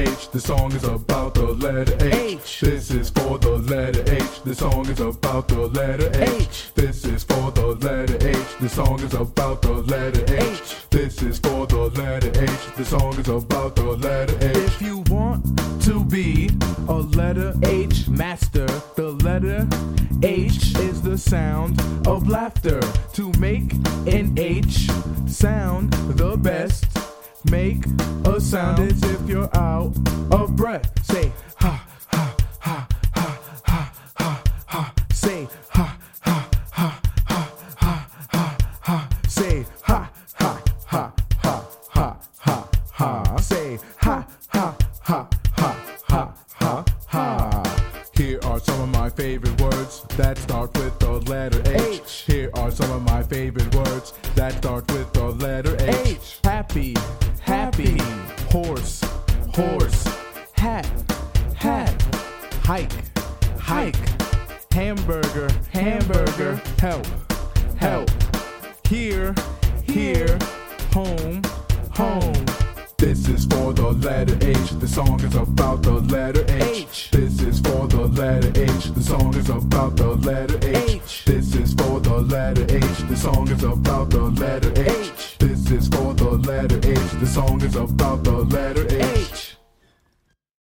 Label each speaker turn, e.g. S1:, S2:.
S1: H. The song is about the letter H.
S2: H.
S1: This is for the letter H. The song is about the letter H.
S2: H.
S1: This is for the letter H. The song is about the letter H.
S2: H.
S1: This is for the letter H. The song is about the letter H.
S2: If you want to be a letter H master, the letter H is the sound of laughter. To make an H sound the best, make a sound as if you're out of breath. Say ha ha ha ha ha ha ha. Say ha ha ha ha ha ha ha. Say ha ha ha ha ha ha ha. Say ha ha ha ha ha ha ha.
S1: Here are some of my favorite words that start with the letter H. Here are some of my favorite words that start with the letter H.
S2: Happy. Horse. Hat, hat. Hike, hike. Hamburger, hamburger. Help, help. Here, here. Home, home.
S1: This is for the letter H. The song is about the letter H.
S2: H.
S1: This is for the letter H. The song is about the letter H.
S2: H.
S1: This is for the letter H. The song is about the letter H.
S2: H.
S1: This is for the letter H. The song is about the letter